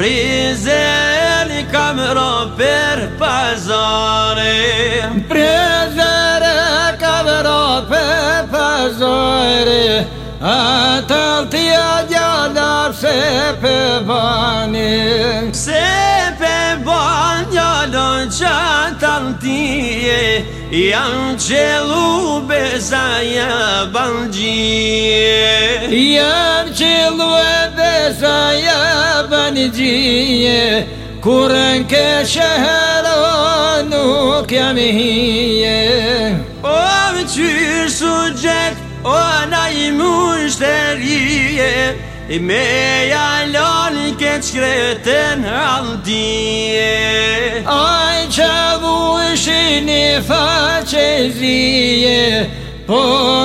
Prezere kamro për pëzore Prezere kamro për pëzore A të të jadja dërë se për bëni Se për bëni dërë që të të tëjë I anë që lupës a një bëndjë gjije Kurën ke shëhëro nuk jam i hije O më qyrë su gjëtë, o na i mund shterije I me jalon i keq kretën aldije Aj që vu ishi një faqe zije Po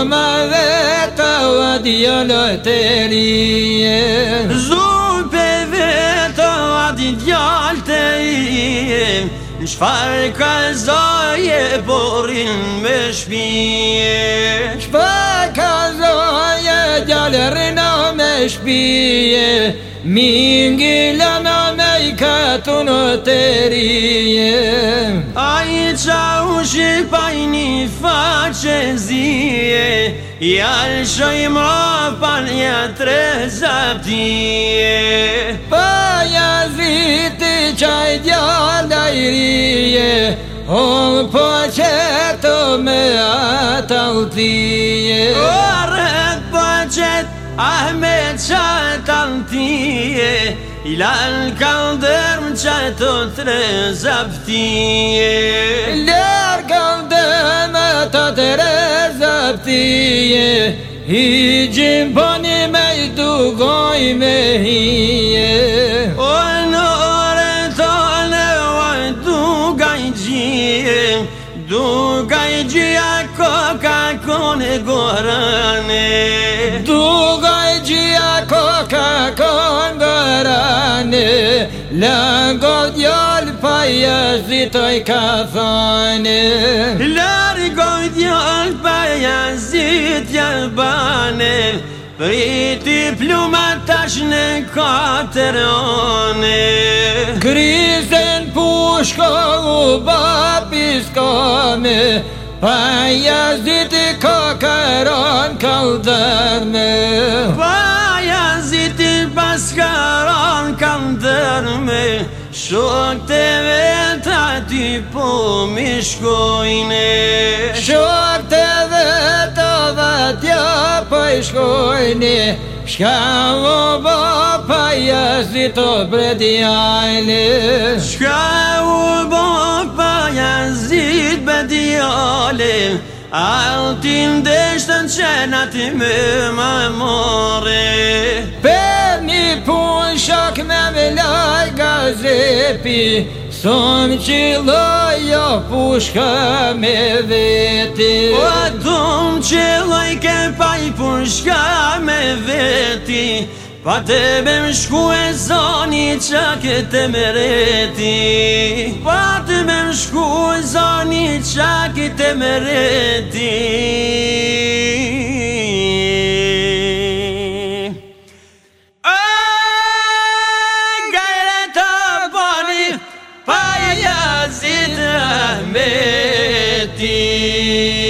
ma vetë o adjolo të rije Zuh! di djallë të im Në shfarë ka zoje porin me shpije Në shfarë ka zoje djallë rëna me shpije Mingi lëna me i katu në terije A i qa u shqipa i një faqe zije I alë shojma pa një tre zaptije Pa po, qaj djarë da i rije O më po me atë altije O rëk po ah me ahme që altije I lal ka ndërm dërmë që të tre re zaptije Lërë ka ndërm të të zaptije I gjimë po me i dugoj me hije Du ga i gjia koka kone gorane Du ga i gjia koka kone gorane Lëngot jol pa jazdi të ka thane Lëngot jol pa jazdi i Priti pluma tash në katerone kome Pa jazit i kokaron kaldërme Pa jazit i paskaron kaldërme Shok të vetë aty po mi shkojnë Shok të vetë dhe tja po i shkojne Shka vo bo pa jazit o bredi ajne Shka vo bo djale Altin deshtën që në ti me më mëre Për një pun shak me me laj gazepi Son që loj jo pushka me veti O po dom që loj ke paj pushka me veti Pa tebe më shku e zoni që ke mereti më mereti Dhe më rrëti Gajrën të bëni Pa i azit